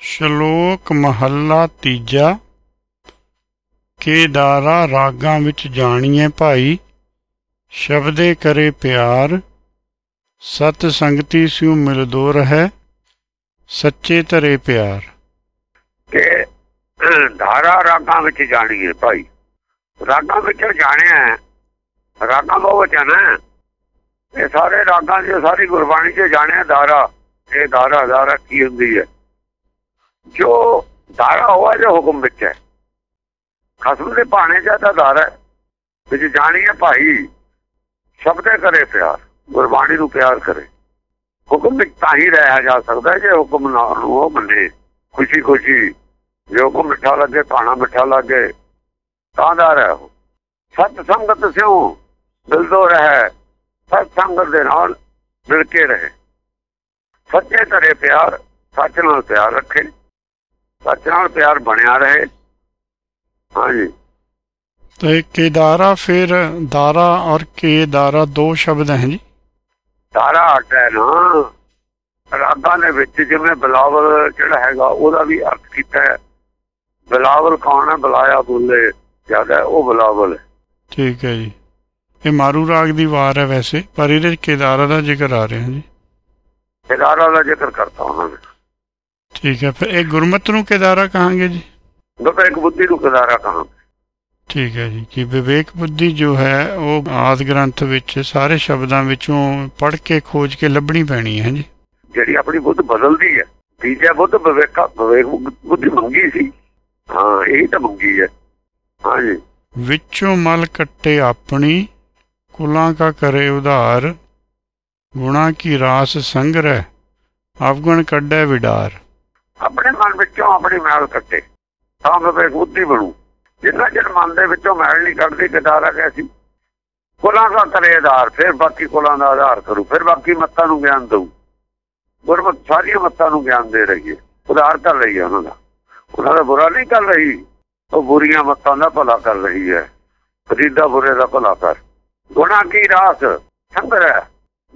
ਸ਼ਲੋਕ ਮਹੱਲਾ ਤੀਜਾ। ਕੇਦਾਰਾ ਰਾਗਾਂ ਵਿੱਚ ਜਾਣੀਏ ਭਾਈ, ਸ਼ਬਦੇ ਕਰੇ ਪਿਆਰ। ਸਤ ਸੰਗਤੀ ਸਿਉ ਮਿਲਦੋ ਰਹਿ, ਸੱਚੇ ਧਰੇ ਪਿਆਰ। ਕਿ ਧਾਰਾ ਰਾਗਾਂ ਵਿੱਚ ਜਾਣੀ ਭਾਈ। ਰਾਗਾਂ ਵਿੱਚ ਜਾਣਿਆ, ਰਾਗਾਂ ਬਹੁਤ ਵਚਨ ਹੈ ਇਹ ਸਾਰੇ ਰਾਗਾਂ ਦੀ ਸਾਰੀ ਗੁਰਬਾਣੀ 'ਚ ਜਾਣਿਆ ਧਾਰਾ। ਇਹ ਧਾਰਾ ਧਾਰਾ ਕੀ ਹੁੰਦੀ ਹੈ? ਜੋ ਧਾਰਾ ਹੋਆ ਜੋ ਹੁਕਮ ਵਿੱਚ ਹੈ। ਖਸਮ ਦੇ ਬਾਣੇ ਚ ਤਾਂ ਧਾਰਾ ਹੈ। ਵਿੱਚ ਜਾਣੀਏ ਭਾਈ ਸ਼ਬਦੇ ਕਰੇ ਪਿਆਰ, ਗੁਰਬਾਣੀ ਨੂੰ ਪਿਆਰ ਕਰੇ। ਹੁਕਮ ਵਿੱਚ ਤਾਂ ਹੀ ਰਹਿਆ ਜਾ ਸਕਦਾ ਜੇ ਹੁਕਮ ਨਾਲ ਨੂੰ ਉਹ ਮੰਨੇ। ਖੁਸ਼ੀ ਖੁਸ਼ੀ ਜੋ ਕੋ ਮਿੱਠਾ ਲੱਗੇ ਖਾਣਾ ਮਿੱਠਾ ਲੱਗੇ, ਤਾਂ ਦਾ ਰਹੋ ਸਤ ਸੰਗਤ ਸਿਓ ਮਿਲਦੋ ਰਹੇ, ਸਤ ਸੰਗਤ ਦੇ ਨਾਲ ਮਿਲ ਕੇ ਰਹੇ। ਸੱਚੇ ਤਰੇ ਪਿਆਰ, ਸੱਚ ਨਾਲ ਪਿਆਰ ਰੱਖੇ। ਸੱਚ ਨਾਲ ਪਿਆਰ ਬਣਿਆ ਰਹੇ। ਹਾਂਜੀ। ਤੇ ਕੇਦਾਰਾ ਫਿਰ ਦਾਰਾ ਔਰ ਕੇਦਾਰਾ ਦੋ ਸ਼ਬਦ ਹੈ ਜੀ। ਅੱਡ ਹੈ ਨਾ ਰਾਗਾਂ ਦੇ ਵਿੱਚ ਜਿਵੇਂ ਬਲਾਵਲ ਜਿਹੜਾ ਹੈਗਾ ਉਹਦਾ ਵੀ ਅਰਥ ਕੀਤਾ ਹੈ। ਬਲਾਵਲ ਕੌਣ ਹੈ? ਬੁਲਾਇਆ ਬੋਲੇ ਜ਼ਿਆਦਾ ਉਹ ਬਲਾਵਲ ਹੈ। ਠੀਕ ਹੈ ਜੀ। ਇਹ ਮਾਰੂ ਰਾਗ ਦੀ ਵਾਰ ਹੈ ਵੈਸੇ ਪਰ ਇਹਦੇ ਕੇਦਾਰਾ ਦਾ ਜ਼ਿਕਰ ਆ ਰਿਹਾ ਜੀ। ਕੇਦਾਰਾ ਦਾ ਜ਼ਿਕਰ ਕਰਤਾ ਉਹਨਾਂ ਨੇ। ਠੀਕ ਹੈ ਫਿਰ ਇਹ ਗੁਰਮਤ ਨੂੰ ਕੇਦਾਰਾ ਕਹਾਂਗੇ ਜੀ? ਵਿਵੇਕ ਬੁੱਧੀ ਨੂੰ ਕੇਦਾਰਾ ਕਹਾਂ ਠੀਕ ਹੈ ਜੀ ਕਿ ਵਿਵੇਕ ਬੁੱਧੀ ਜੋ ਹੈ ਉਹ ਆਦ ਗ੍ਰੰਥ ਵਿੱਚ ਸਾਰੇ ਸ਼ਬਦਾਂ ਵਿੱਚੋਂ ਪੜ੍ਹ ਕੇ ਖੋਜ ਕੇ ਲੱਭਣੀ ਪੈਣੀ ਹੈ ਜੀ। ਜਿਹੜੀ ਆਪਣੀ ਬੁੱਧ ਬਦਲਦੀ ਹੈ ਤੀਜਾ ਬੁੱਧ ਵਿਵੇਕਾ ਵਿਵੇਕ ਬੁੱਧੀ ਮੰਗੀ ਸੀ। ਹਾਂ ਇਹ ਤਾਂ ਮੰਗੀ ਹੈ। ਹਾਂਜੀ ਵਿੱਚੋਂ ਮਲ ਕੱਟੇ ਆਪਣੀ ਕੁਲਾਂ ਕਾ ਕਰੇ ਉਧਾਰ ਗੁਣਾ ਕੀ ਰਾਸ ਸੰਗ੍ਰਹਿ ਅਵਗਣ ਕੱਢੈ ਵਿਡਾਰ। ਆਪਣੇ ਮਨ ਵਿੱਚੋਂ ਆਪਣੀ ਮੈਲ ਕੱਟੇ। ਤਾਂ ਵਿਵੇਕ ਬੁੱਧੀ ਬਣੂ। ਜਿੰਨਾ ਚਿਰ ਮਨ ਦੇ ਵਿੱਚੋਂ ਮੈਲ ਨਹੀਂ ਕੱਢਦੀ ਕਦਾਰਾ ਕੈਸੀ ਕੁਲਾਂ ਦਾ ਕਰੇ ਆਧਾਰ, ਫਿਰ ਬਾਕੀ ਕੁਲਾਂ ਦਾ ਆਧਾਰ ਕਰੂ, ਫਿਰ ਬਾਕੀ ਮੱਤਾਂ ਨੂੰ ਗਿਆਨ ਦਊ। ਗੁਰਮਤ ਸਾਰੀਆਂ ਮੱਤਾਂ ਨੂੰ ਗਿਆਨ ਦੇ ਰਹੀ ਹੈ। ਉਧਾਰ ਕਰ ਰਹੀ ਹੈ ਉਹਨਾਂ ਦਾ। ਉਹਨਾਂ ਦਾ ਬੁਰਾ ਨਹੀਂ ਕਰ ਰਹੀ। ਉਹ ਬੁਰੀਆਂ ਮੱਤਾਂ ਦਾ ਭਲਾ ਕਰ ਰਹੀ ਹੈ। ਫਰੀਦਾ ਬੁਰੇ ਦਾ ਭਲਾ ਕਰ। ਗੁਣਾ ਕੀ ਰਾਸ? ਸੰਗ੍ਰਹਿ।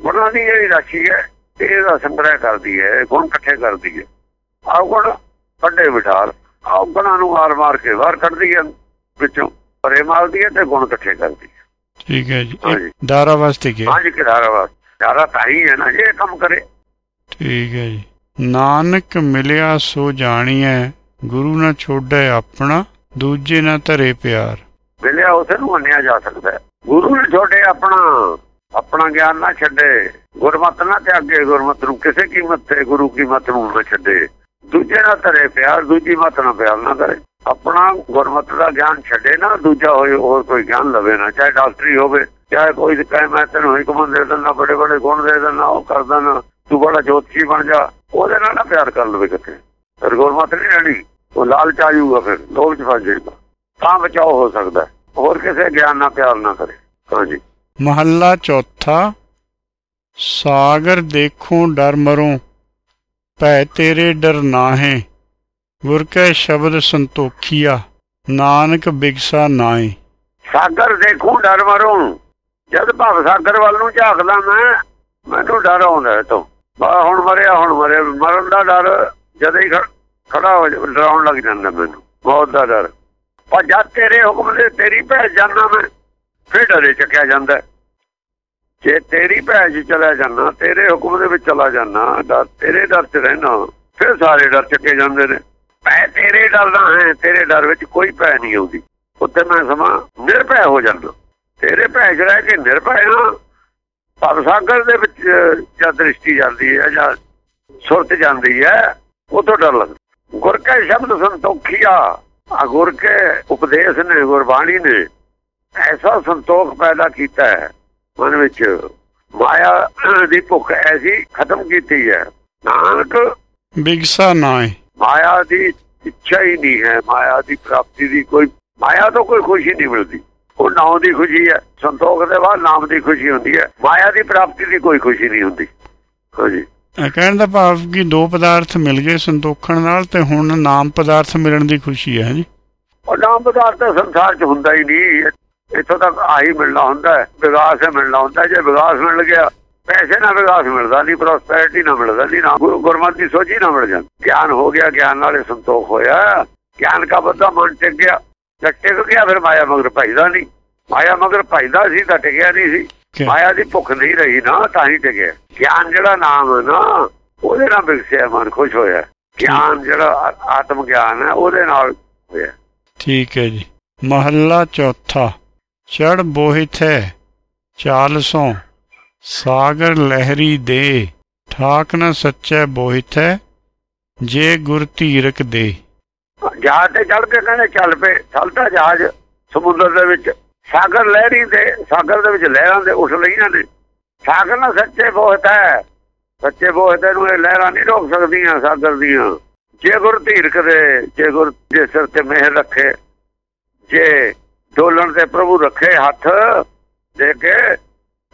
ਗੁਣਾ ਦੀ ਜਿਹੜੀ ਰਾਸ਼ੀ ਹੈ ਇਹਦਾ ਸੰਗ੍ਰਹਿ ਕਰਦੀ ਹੈ ਗੁਣ ਇਕੱਠੇ ਕਰਦੀ ਹੈ। ਆਹ ਗੁਣ ਕੱਢੇ ਬਿਠਾਰ ਆਹ ਗੁਣਾਂ ਨੂੰ ਮਾਰ ਮਾਰ ਕੇ ਬਾਹਰ ਕੱਢਦੀ ਹੈ ਵਿੱਚੋਂ ਪਰੇ ਮਾਰਦੀ ਹੈ ਤੇ ਗੁਣ ਇਕੱਠੇ ਕਰਦੀ ਹੈ ਠੀਕ ਹੈ ਜੀ। ਦਾਰਾ ਵਾਸਤੇ ਕੀ ਹਾਂਜੀ ਕਿਦਾਰਾ ਵਾ ਚਾਰਾ ਤਾਂ ਹੀ ਹੈ ਨਾ ਇਹ ਕੰਮ ਕਰੇ। ਠੀਕ ਹੈ ਜੀ। ਨਾਨਕ ਮਿਲਿਆ ਸੋ ਜਾਣੀਐ ਗੁਰੂ ਨਾ ਛੋੜੈ ਆਪਣਾ ਦੂਜੇ ਨਾ ਧਰੇ ਪਿਆਰ। ਮਿਲਿਆ ਉਸੇ ਨੂੰ ਮੰਨਿਆ ਜਾ ਸਕਦਾ ਗੁਰੂ ਨੇ ਛੋੜੇ ਆਪਣਾ ਆਪਣਾ ਗਿਆਨ ਨਾ ਛੱਡੇ। ਗੁਰਮਤ ਨਾ ਤਿਆਗੇ ਗੁਰਮਤ ਨੂੰ ਕਿਸੇ ਕੀਮਤ ਤੇ ਗੁਰੂ ਕੀ ਮਤ ਨੂੰ ਨਾ ਛੱਡੇ। ਦੂਜੇ ਨਾਲ ਧਰੇ ਪਿਆਰ, ਦੂਜੀ ਮਤ ਨਾਲ ਪਿਆਰ ਨਾ ਕਰੇ। ਆਪਣਾ ਗੁਰਮਤ ਦਾ ਗਿਆਨ ਛੱਡੇ ਨਾ, ਦੂਜਾ ਹੋਏ ਹੋਰ ਕੋਈ ਗਿਆਨ ਲਵੇ ਨਾ। ਚਾਹੇ ਡਾਕਟਰੀ ਹੋਵੇ, ਚਾਹੇ ਕੋਈ ਕਹੇ, ਮੈਂ ਤੈਨੂੰ ਹੁਕਮ ਦੇ ਦਿੰਦਾ ਬੜੇ ਬੜੇ ਗੁਣ ਦੇ ਦਿੰਦਾ, ਉਹ ਕਰ ਦਿੰਦਾ ਤੂੰ ਬੜਾ ਜੋਤਸ਼ੀ ਬਣ ਜਾ। ਉਹਦੇ ਨਾਲ ਨਾ ਪਿਆਰ ਕਰ ਲਵੇ ਕਿਤੇ। ਫਿਰ ਗੁਰਮਤ ਨਹੀਂ ਰਹਿਣੀ। ਉਹ ਲਾਲਚ ਆ ਜਾਊਗਾ ਫਿਰ, ਲੋਭ ਚ ਫਸ ਜਾਏਗਾ। ਤਾਂ ਬਚਾਓ ਹੋ ਸਕਦਾ। ਹੋਰ ਕਿਸੇ ਗਿਆਨ ਨਾਲ ਪਿਆਰ ਨਾ ਕਰੇ। ਹਾਂਜੀ ਮਹੱਲਾ ਚੌਥਾ, ਸਾਗਰ ਦੇਖੋ, ਡਰ ਮਰੋ। ਭੈ ਤੇਰੇ ਡਰ ਨਾਹੇ, ਗੁਰ ਕੈ ਸ਼ਬਦ ਸੰਤੋਖੀਆ, ਨਾਨਕ ਬਿਗਸਾ ਨਾਏ ਸਾਗਰ ਦੇਖੂ, ਡਰ ਮਰੂੰ। ਜਦ ਭਵ ਸਾਗਰ ਵੱਲ ਨੂੰ ਝਾਕਦਾ ਮੈਂ, ਮੈਨੂੰ ਡਰ ਆਉਂਦਾ ਇਹ ਹੁਣ ਮਰਿਆ, ਹੁਣ ਮਰੇ ਮਰਨ ਦਾ ਡਰ ਜਦ ਹੀ ਖੜਾ ਹੋ ਡਰਾਉਣ ਲੱਗ ਜਾਂਦਾ ਮੈਨੂੰ। ਬਹੁਤ ਦਾ ਡਰ। ਪਰ ਜਦ ਤੇਰੇ ਹੁਕਮ ਦੇ ਤੇਰੀ ਭੈ ਜਾਂਦਾ ਮੈਂ, ਫਿਰ ਡਰੇ ਚੱਕਿਆ ਜਾਂਦਾ ਜੇ ਤੇਰੀ ਭੈ 'ਚ ਚਲਾ ਜਾਣਾ ਤੇਰੇ ਹੁਕਮ ਦੇ ਵਿੱਚ ਚਲਾ ਜਾਣਾ ਡਰ ਤੇਰੇ ਡਰ 'ਚ ਰਹਿਣਾ। ਫਿਰ ਸਾਰੇ ਡਰ ਚੱਕੇ ਜਾਂਦੇ ਨੇ। ਭੈ ਤੇਰੇ ਡਰਦਾ ਹੈ, ਤੇਰੇ ਡਰ ਵਿੱਚ ਕੋਈ ਭੈ ਨਹੀਂ ਆਉਂਦੀ। ਉੱਤੇ ਮੈਂ ਸਮਾਂ ਨਿਰਭੈ ਹੋ ਜਾਂਦਾ। ਤੇਰੇ ਭੈ 'ਚ ਰਹਿ ਕੇ ਨਿਰਭੈ ਹਾਂ ਭਵ ਸਾਗਰ ਦੇ ਵਿੱਚ ਜਦ ਦ੍ਰਿਸ਼ਟੀ ਜਾਂਦੀ ਹੈ, ਜਾਂ ਸੁਰਤ ਜਾਂਦੀ ਹੈ, ਉਦੋਂ ਡਰ ਲੱਗਦਾ। ਗੁਰ ਕੇ ਸ਼ਬਦ ਸੰਤੋਖੀਆ ਆ ਗੁਰ ਕੇ ਉਪਦੇਸ਼ ਨੇ, ਗੁਰਬਾਣੀ ਨੇ, ਐਸਾ ਸੰਤੋਖ ਪੈਦਾ ਕੀਤਾ ਹੈ। ਮਨ ਵਿੱਚ ਮਾਇਆ ਦੀ ਭੁੱਖ ਐਸੀ ਖਤਮ ਕੀਤੀ ਹੈ। ਨਾਨਕ ਬਿਗਸਾ ਨਾਏ। ਮਾਇਆ ਦੀ ਇੱਛਾ ਹੀ ਨਹੀਂ ਹੈ। ਮਾਇਆ ਦੀ ਪ੍ਰਾਪਤੀ ਦੀ ਕੋਈ ਮਾਇਆ ਤੋਂ ਕੋਈ ਖੁਸ਼ੀ ਨਹੀਂ ਮਿਲਦੀ। ਉਹ ਨਾਮ ਦੀ ਖੁਸ਼ੀ ਹੈ ਸੰਤੋਖ ਦੇ ਬਾਅਦ ਨਾਮ ਦੀ ਖੁਸ਼ੀ ਹੁੰਦੀ ਹੈ। ਮਾਇਆ ਦੀ ਪ੍ਰਾਪਤੀ ਦੀ ਕੋਈ ਖੁਸ਼ੀ ਨਹੀਂ ਹੁੰਦੀ। ਹਾਂਜੀ। ਕਹਿਣ ਦਾ ਭਾਵ ਕਿ ਦੋ ਪਦਾਰਥ ਮਿਲ ਗਏ ਸੰਤੋਖਣ ਨਾਲ ਤੇ ਹੁਣ ਨਾਮ ਪਦਾਰਥ ਮਿਲਣ ਦੀ ਖੁਸ਼ੀ ਹੈ ਜੀ ਉਹ ਨਾਮ ਪਦਾਰਥ ਸੰਸਾਰ 'ਚ ਹੁੰਦਾ ਹੀ ਨਹੀਂ। ਇੱਥੋਂ ਤੱਕ ਆਹੀ ਮਿਲਣਾ ਹੁੰਦਾ ਹੈ ਵਿਗਾਸ ਹੀ ਮਿਲਣਾ ਹੁੰਦਾ। ਜੇ ਵਿਗਾਸ ਮਿਲ ਗਿਆ ਪੈਸੇ ਨਾਲ ਵਿਕਾਸ ਮਿਲਦਾ ਨਹੀਂ ਪ੍ਰੋਸਪੈਰਿਟੀ ਨਾ ਮਿਲਦਾ ਨਹੀਂ ਨਾ ਗੁਰੂ ਗੁਰਮਤਿ ਦੀ ਸੋਝੀ ਨਾ ਮਿਲ ਜਾਂਦੀ। ਗਿਆਨ ਹੋ ਗਿਆ ਗਿਆਨ ਨਾਲੇ ਸੰਤੋਖ ਹੋਇਆ। ਗਿਆਨ ਕਾ ਬੱਦਾ ਮਨ ਟਿਕ ਗਿਆ ਟਿਕ ਗਿਆ ਫਿਰ ਮਾਇਆ ਮਗਰ ਭਜਦਾ ਨਹੀਂ। ਮਾਇਆ ਮਗਰ ਭਜਦਾ ਸੀ ਤਾਂ ਟਿਕਿਆ ਨਹੀਂ ਸੀ। ਮਾਇਆ ਦੀ ਭੁੱਖ ਨਹੀਂ ਰਹੀ ਨਾ ਤਾਂ ਹੀ ਟਿਕਿਆ। ਗਿਆਨ ਜਿਹੜਾ ਨਾਮ ਹੈ ਨਾ ਉਹਦੇ ਨਾਲ ਵਿਕਸਿਆ ਮਨ ਖੁਸ਼ ਹੋਇਆ। ਗਿਆਨ ਜਿਹੜਾ ਆਤਮ ਗਿਆਨ ਹੈ ਉਹਦੇ ਨਾਲ ਹੋਇਆ। ਠੀਕ ਹੈ ਜੀ। ਮਹੱਲਾ ਚੌਥਾ। ਚੜ ਬੋਹਿਤ ਹੈ ਚਾਲਸੋਂ ਸਾਗਰ ਲਹਿਰੀ ਦੇ, ਠਾਕ ਨ ਸੱਚੈ ਬੋਹਿਤ ਹੈ ਜੇ ਗੁਰ ਧੀਰਕ ਦੇ। ਜਹਾਜ਼ ਤੇ ਚੜ ਕੇ ਕਹਿੰਦੇ, ਚੱਲ ਪਏ, ਚੱਲਦਾ ਜਹਾਜ਼ ਸਮੁੰਦਰ ਦੇ ਵਿੱਚ। ਸਾਗਰ ਲਹਿਰੀ ਦੇ, ਸਾਗਰ ਦੇ ਵਿੱਚ ਲਹਿਰਾਂ ਦੇ ਉੱਠ ਲਈਆਂ ਨੇ। ਸਾਗਰ ਨਾਲ ਸੱਚੇ ਬਹੁਤ ਹੈ ਸੱਚੇ ਬਹੁਤ ਨੂੰ ਇਹ ਲਹਿਰਾਂ ਨਹੀਂ ਰੋਕ ਸਕਦੀਆਂ ਸਾਗਰ ਦੀਆਂ। ਜੇ ਗੁਰ ਧੀਰਕ ਦੇ, ਜੇ ਗੁਰ ਦੇ ਸਿਰ ਤੇ ਮਿਹਰ ਰੱਖੇ, ਜੇ ਡੋਲਣ ਤੇ ਪ੍ਰਭੂ ਰੱਖੇ ਹੱਥ ਦੇ ਕੇ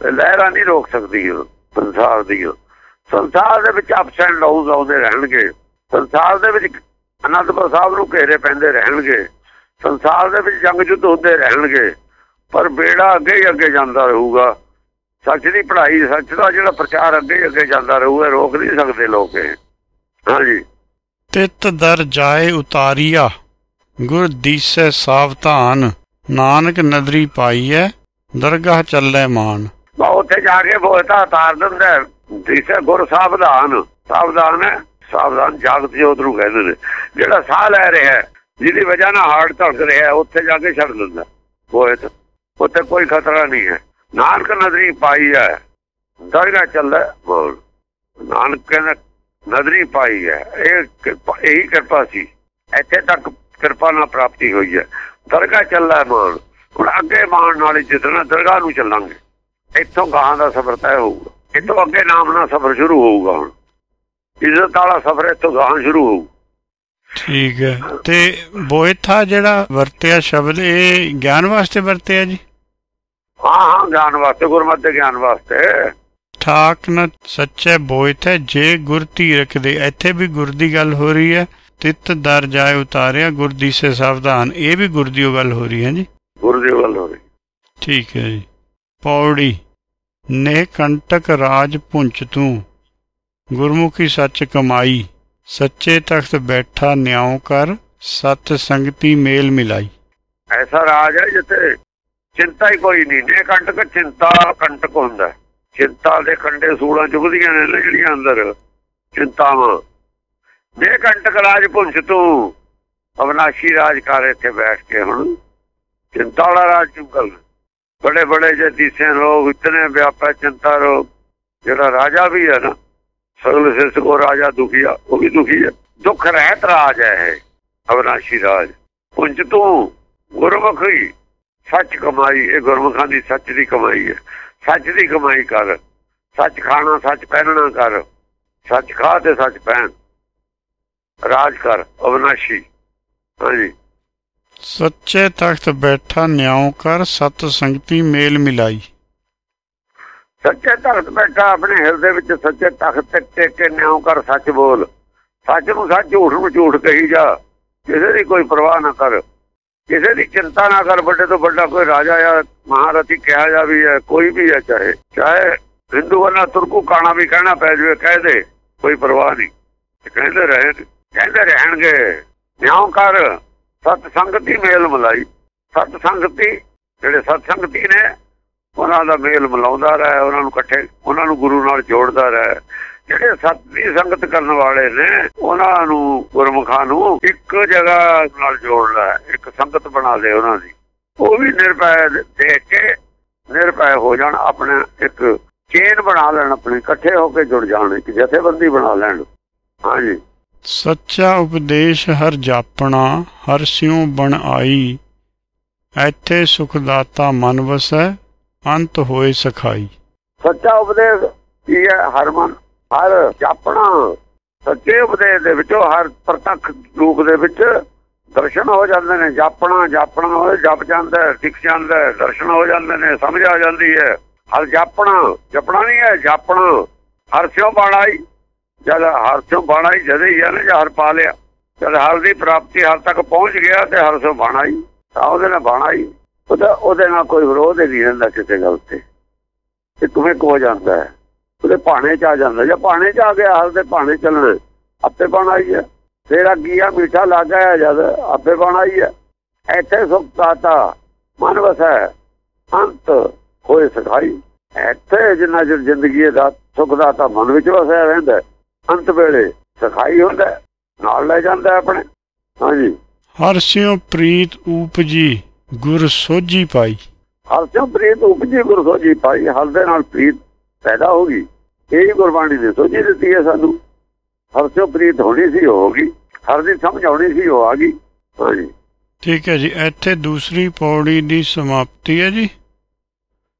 ਲਹਿਰਾਂ ਨਹੀਂ ਰੋਕ ਸਕਦੀ ਉਹ, ਸੰਸਾਰ ਦੀ ਸੰਸਾਰ ਦੇ ਵਿੱਚ ਅਪਸ ਐਂਡ ਡਾਊਨਸ ਆਉਂਦੇ ਰਹਿਣਗੇ। ਸੰਸਾਰ ਦੇ ਵਿੱਚ ਅਨੰਦਪੁਰ ਸਾਹਿਬ ਨੂੰ ਘੇਰੇ ਪੈਂਦੇ ਰਹਿਣਗੇ। ਸੰਸਾਰ ਦੇ ਵਿੱਚ ਜੰਗ ਜੁੱਧ ਹੁੰਦੇ ਰਹਿਣਗੇ। ਪਰ ਬੇੜਾ ਅੱਗੇ ਹੀ ਅੱਗੇ ਜਾਂਦਾ ਰਹੂਗਾ। ਸੱਚ ਦੀ ਪੜ੍ਹਾਈ, ਸੱਚ ਦਾ ਜਿਹੜਾ ਪ੍ਰਚਾਰ ਅੱਗੇ ਅੱਗੇ ਜਾਂਦਾ ਰਹੂਗਾ, ਰੋਕ ਨਹੀਂ ਸਕਦੇ ਲੋਕ ਇਹ। ਹਾਂਜੀ। ਤਿਤ ਦਰ ਜਾਏ ਉਤਾਰੀਆ, ਗੁਰ ਦੀਸੈ ਸਾਵਧਾਨ ਨਾਨਕ ਨਦਰੀ ਪਾਈਐ, ਦਰਗਾਹ ਚੱਲੇ ਮਾਨ। ਬਾ ਉੱਥੇ ਜਾ ਕੇ ਬੋਲਤਾ, ਤਾਰ ਦਿੰਦਾ ਦਿਸੇ ਗੁਰ ਸਾਵਧਾਨ। ਸਾਵਧਾਨ ਹੈ ਸਾਵਧਾਨ ਜਾਗਤ ਜੋਤ ਨੂੰ ਕਹਿੰਦੇ ਨੇ। ਜਿਹੜਾ ਸਾਹ ਲੈ ਰਿਹਾ ਜਿਹਦੀ ਵਜ੍ਹਾ ਨਾਲ ਹਾਰਟ ਧੜਕ ਰਿਹਾ ਉੱਥੇ ਜਾ ਕੇ ਛੱਡ ਦਿੰਦਾ। ਬੋਇਤ ਉੱਥੇ ਕੋਈ ਖਤਰਾ ਨਹੀਂ ਹੈ। ਨਾਨਕ ਨਦਰੀ ਪਾਈ ਹੈ ਦਰਗਾਹ ਚੱਲਦਾ ਬੋਲ ਨਾਨਕ ਕਹਿੰਦਾ, ਨਦਰੀ ਪਾਈ ਹੈ, ਇਹ ਕਿਰਪਾ, ਇਹੀ ਕਿਰਪਾ ਸੀ। ਇੱਥੇ ਤੱਕ ਕਿਰਪਾ ਨਾਲ ਪ੍ਰਾਪਤੀ ਹੋਈ ਹੈ। ਦਰਗਾਹ ਚੱਲਦਾ ਮਾਨ। ਹੁਣ ਅੱਗੇ ਮਾਨ ਨਾਲ ਜਿੱਦਣਾ ਦਰਗਾਹ ਨੂੰ ਚੱਲਾਂਗੇ। ਇੱਥੋਂ ਗਾਹਾਂ ਦਾ ਸਫ਼ਰ ਤੈਅ ਹੋਊਗਾ। ਇੱਥੋਂ ਅੱਗੇ ਨਾਮ ਨਾਲ ਸਫ਼ਰ ਸ਼ੁਰੂ ਹੋਊਗਾ ਹੁਣ। ਇੱਜ਼ਤ ਵਾਲਾ ਸਫ਼ਰ ਇੱਥੋਂ ਗਾਹਾਂ ਸ਼ੁਰੂ ਹੋਊ। ਠੀਕ ਹੈ। ਤੇ ਬੋਇਥਾ ਜਿਹੜਾ ਵਰਤਿਆ ਸ਼ਬਦ ਇਹ ਗਿਆਨ ਵਾਸਤੇ ਵਰਤਿਆ ਜੀ? ਹਾਂ ਹਾਂ ਗਿਆਨ ਵਾਸਤੇ ਗੁਰਮਤਿ ਦੇ ਗਿਆਨ ਵਾਸਤੇ। ਠਾਕ ਨ ਸੱਚੇ ਬੋਇਥ ਹੈ ਜੇ ਗੁਰ ਧੀਰਕ ਦੇ ਇੱਥੇ ਵੀ ਗੁਰ ਦੀ ਗੱਲ ਹੋ ਰਹੀ ਹੈ। ਤਿਤ ਦਰ ਜਾਏ ਉਤਾਰਿਆ ਗੁਰ ਦੀਸੇ ਸਾਵਧਾਨ। ਇਹ ਵੀ ਗੁਰ ਦੀ ਓ ਗੱਲ ਹੋ ਰਹੀ ਹੈ ਜੀ? ਗੁਰੂ ਦੀ ਗੱਲ ਹੋ ਰਹੀ। ਠੀਕ ਹੈ ਜੀ। ਪੌੜੀ। ਨੇ ਕੰਟਕ ਰਾਜ ਪੁੰਚ ਤੂੰ। ਗੁਰਮੁਖੀ ਸੱਚ ਕਮਾਈ। ਸੱਚੇ ਤਖਤ ਬੈਠਾ ਨਿਆਉ ਕਰ। ਸਤ ਸੰਗਤੀ ਮੇਲ ਮਿਲਾਈ। ਐਸਾ ਰਾਜ ਹੈ ਜਿੱਥੇ ਚਿੰਤਾ ਹੀ ਕੋਈ ਨਹੀਂ। ਨੇ ਕੰਟਕ ਚਿੰਤਾ ਕੰਟਕ ਹੁੰਦਾ। ਚਿੰਤਾ ਦੇ ਕੰਡੇ ਸੂੜਾਂ ਚੁਗਦੀਆਂ ਨੇ ਨਾ ਜਿਹੜੀਆਂ ਅੰਦਰ। ਚਿੰਤਾਵਾਂ। ਨੇ ਕੰਟਕ ਰਾਜ ਪੁੰਛ ਤੂੰ। ਅਵਨਾਸ਼ੀ ਰਾਜ ਕਰ ਇੱਥੇ ਬੈਠ ਕੇ ਹੁਣ। ਚਿੰਤਾ ਵਾਲਾ ਰਾਜ ਚੁਗਲ ਬੜੇ ਬੜੇ ਜੇ ਦੀਸੇ ਲੋਕ, ਇਤਨੇ ਵਿਆਪਾ ਚਿੰਤਾ ਰੋਗ ਜਿਹੜਾ ਰਾਜਾ ਵੀ ਹੈ ਨਾ, ਸਗਲ ਸਿਸ ਕੋ ਰਾਜਾ ਦੁਖੀਆ ਉਹ ਵੀ ਦੁਖੀ ਹੈ ਦੁੱਖ ਰਹਿਤ ਰਾਜ ਹੈ ਇਹ, ਅਵਨਾਸ਼ੀ ਰਾਜ। ਪੁੰਜ ਤੂੰ, ਗੁਰਮੁਖੀ। ਸੱਚ ਕਮਾਈ, ਇਹ ਗੁਰਮੁਖਾਂ ਦੀ ਸੱਚ ਦੀ ਕਮਾਈ ਹੈ। ਸੱਚ ਦੀ ਕਮਾਈ ਕਰ। ਸੱਚ ਖਾਣਾ, ਸੱਚ ਪਹਿਨਣਾ ਕਰ। ਸੱਚ ਖਾ ਤੇ ਸੱਚ ਪਹਿਨ। ਰਾਜ ਕਰ ਅਵਨਾਸ਼ੀ। ਹਾਂਜੀ। ਸੱਚੇ ਤਖਤ ਬੈਠਾ ਨਿਆਉ ਕਰ ਸਤ ਸੰਗਤੀ ਮੇਲ ਮਿਲਾਈ। ਸੱਚੇ ਤਖਤ ਬੈਠਾ ਆਪਣੇ ਹਿਰਦੇ ਵਿੱਚ ਸੱਚੇ ਤਖਤ ਤੇ ਟੇਕ ਕੇ ਨਿਉ ਕਰ ਸੱਚ ਬੋਲ। ਸੱਚ ਨੂੰ ਸੱਚ ਝੂਠ ਨੂੰ ਝੂਠ ਕਹੀ ਜਾ। ਕਿਸੇ ਦੀ ਕੋਈ ਪਰਵਾਹ ਨਾ ਕਰ। ਕਿਸੇ ਦੀ ਚਿੰਤਾ ਨਾ ਕਰ ਵੱਡੇ ਤੋਂ ਵੱਡਾ ਕੋਈ ਰਾਜਾ ਜਾਂ ਮਹਾਰਥੀ ਕਿਹਾ ਜਾ ਵੀ ਹੈ ਕੋਈ ਵੀ ਹੈ ਚਾਹੇ। ਚਾਹੇ ਹਿੰਦੂ ਵਰਨਾ ਤੁਰਕੂ ਕਾਣਾ ਵੀ ਕਹਿਣਾ ਪੈ ਜਾਵੇ ਕਹਿ ਦੇ ਕੋਈ ਪਰਵਾਹ ਨਹੀਂ। ਕਹਿੰਦੇ ਰਹੇ ਕਹਿੰਦੇ ਰਹਿਣਗੇ। ਨਿਉ ਕਰ। ਸਤ ਸੰਗਤੀ ਮੇਲ ਮਲਾਈ। ਸਤ ਸੰਗਤੀ ਜਿਹੜੇ ਸਤ ਸੰਗਤੀ ਨੇ, ਉਹਨਾਂ ਦਾ ਮੇਲ ਮਿਲਾਉਂਦਾ ਰਹੇ, ਉਹਨਾਂ ਨੂੰ ਇਕੱਠੇ, ਉਹਨਾਂ ਨੂੰ ਗੁਰੂ ਨਾਲ ਜੋੜਦਾ ਰਹੇ। ਜਿਹੜੇ ਸਤ ਦੀ ਸੰਗਤ ਕਰਨ ਵਾਲੇ ਨੇ, ਉਹਨਾਂ ਨੂੰ ਗੁਰਮੁਖਾਂ ਨੂੰ ਇੱਕ ਜਗ੍ਹਾ ਨਾਲ ਜੋੜਦਾ ਹੈ ਇੱਕ ਸੰਗਤ ਬਣਾ ਦੇ ਉਹਨਾਂ ਦੀ। ਉਹ ਵੀ ਨਿਰਭੈ ਦੇਖ ਕੇ ਨਿਰਪੈ ਹੋ ਜਾਣ, ਆਪਣੇ ਇੱਕ ਚੇਨ ਬਣਾ ਲੈਣ, ਆਪਣੇ ਇਕੱਠੇ ਹੋ ਕੇ ਜੁੜ ਜਾਣ, ਇੱਕ ਜਥੇਬੰਦੀ ਬਣਾ ਲੈਣ। ਹਾਂਜੀ। ਸੱਚਾ ਉਪਦੇਸ਼ ਹਰ ਜਾਪਣਾ ਹਰ ਸਿਉ ਬਣ ਆਈ। ਇੱਥੇ ਸੁਖ ਦਾਤਾ ਮਨ ਵਸੈ ਅੰਤ ਹੋਏ ਸਖਾਈ। ਸੱਚਾ ਉਪਦੇਸ਼ ਕੀ ਹੈ? ਹਰਮਨ ਹਰ ਜਾਪਣਾ। ਸੱਚੇ ਉਪਦੇਸ਼ ਦੇ ਵਿੱਚੋਂ ਹਰ ਪ੍ਰਤੱਖ ਰੂਪ ਦੇ ਵਿੱਚ ਦਰਸ਼ਨ ਹੋ ਜਾਂਦੇ ਨੇ। ਜਾਪਣਾ ਜਾਪਣਾ ਹੋਏ ਜਪ ਜਾਂਦਾ ਹੈ, ਜਾਂਦਾ ਦਰਸ਼ਨ ਹੋ ਜਾਂਦੇ ਨੇ ਸਮਝ ਆ ਜਾਂਦੀ ਹੈ। ਹਰ ਜਾਪਣਾ ਜਪਣਾ ਨਹੀਂ ਹੈ ਜਾਪਣਾ। ਹਰ ਸਿਓ ਬਾਣਾਈ ਜਦ ਹਰ ਸਿਓ ਬਾਣਾਈ ਜਦ ਹੀ ਹੈ ਨਾ ਜਦ ਹਰ ਪਾ ਲਿਆ। ਜਦ ਹਰ ਦੀ ਪ੍ਰਾਪਤੀ ਹਰ ਤੱਕ ਪਹੁੰਚ ਗਿਆ ਤੇ ਹਰ ਸਿਓ ਬਾਣਾਈ ਤਾਂ ਉਹਦੇ ਨਾਲ ਬਾਣਾਈ ਉਹਦਾ, ਉਹਦੇ ਨਾਲ ਕੋਈ ਵਿਰੋਧ ਨਹੀਂ ਰਹਿੰਦਾ ਕਿਸੇ ਗੱਲ ਤੇ। ਇੱਕ ਮਿਕ ਹੋ ਜਾਂਦਾ ਹੈ? ਉਹਦੇ ਪਾਣੇ ਚ ਆ ਜਾਂਦਾ। ਜੇ ਪਾਣੇ ਚ ਆ ਗਿਆ ਹਲ ਦੇ ਪਾਣੇ ਚੱਲਣਾ। ਆਪੇ ਬਾਣਾ ਆਈ ਹੈ। ਫੇਰ ਅੱਗੀਆ ਮਿੱਠਾ ਲੱਗ ਗਿਆ ਜਦ, ਆਪੇ ਬਣ ਆਈ ਹੈ। ਇੱਥੇ ਸੁਖ ਮਨ ਵਸੈ, ਅੰਤ ਹੋਏ ਸਖਾਈ। ਇੱਥੇ ਜਿੰਨਾ ਚਿਰ ਜ਼ਿੰਦਗੀ ਦਾ ਸੁਖ ਦਾਤਾ ਮਨ ਵਿੱਚ ਵਸਿਆ ਰਹਿੰਦਾ ਅੰਤ ਵੇਲੇ ਸਖਾਈ ਹੁੰਦਾ ਹੈ, ਨਾਲ ਲੈ ਜਾਂਦਾ ਹੈ ਆਪਣੇ। ਹਾਂਜੀ। ਹਰ ਸਿਉ ਪ੍ਰੀਤ ਊਪਜੀ ਗੁਰ ਸੋਝੀ ਪਾਈ। ਹਰ ਸਿਉ ਪ੍ਰੀਤ ਉਪਜੀ ਗੁਰ ਸੋਜੀ ਪਾਈ ਹਰ ਦੇ ਨਾਲ ਪ੍ਰੀਤ ਪੈਦਾ ਹੋ ਗਈ। ਇਹ ਹੀ ਗੁਰਬਾਣੀ ਨੇ ਸੋਝੀ ਦਿੱਤੀ ਹੈ ਸਾਨੂੰ। ਹਰ ਸਿਉ ਪ੍ਰੀਤ ਹੋਣੀ ਸੀ ਹੋ ਗਈ। ਹਰ ਦੀ ਸਮਝ ਆਉਣੀ ਸੀ ਉਹ ਆ ਗਈ। ਹਾਂਜੀ। ਠੀਕ ਹੈ ਜੀ ਇੱਥੇ ਦੂਸਰੀ ਪੌੜੀ ਦੀ ਸਮਾਪਤੀ ਹੈ ਜੀ।